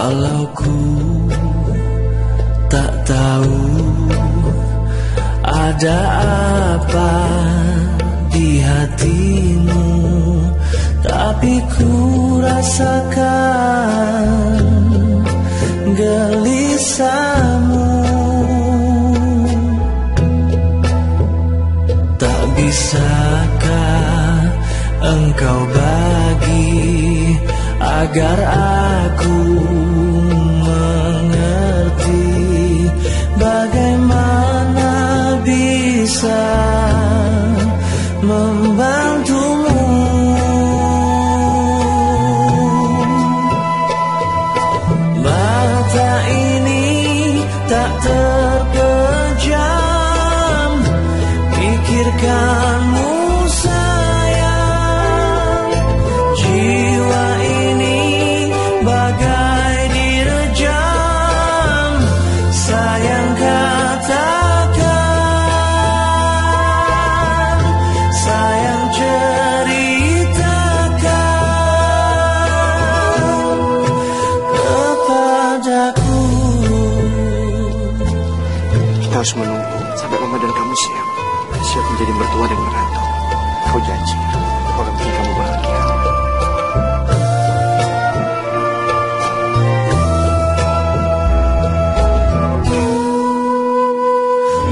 Walau ku tak tahu ada apa di hatimu Tapi ku rasakan gelisahmu. Tak bisakah engkau bagi agar aku membantumu. Mata ini tak terpejam harus menunggu sampai mama dan kamu siap. Siap menjadi mertua dan merantau. Kau janji, aku akan bikin kamu bahagia.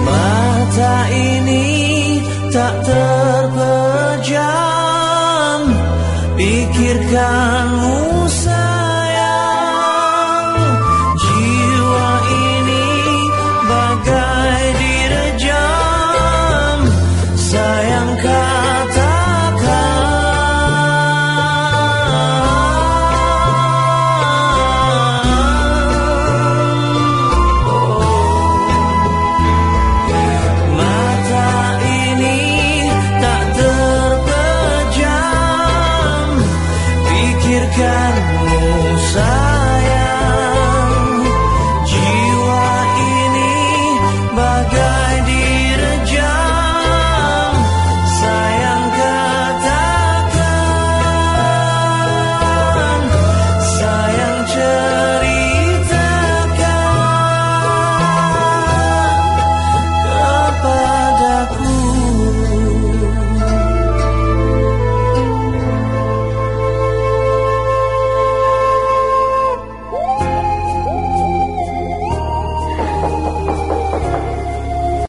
Mata ini tak terpejam Pikirkanmu acercarnos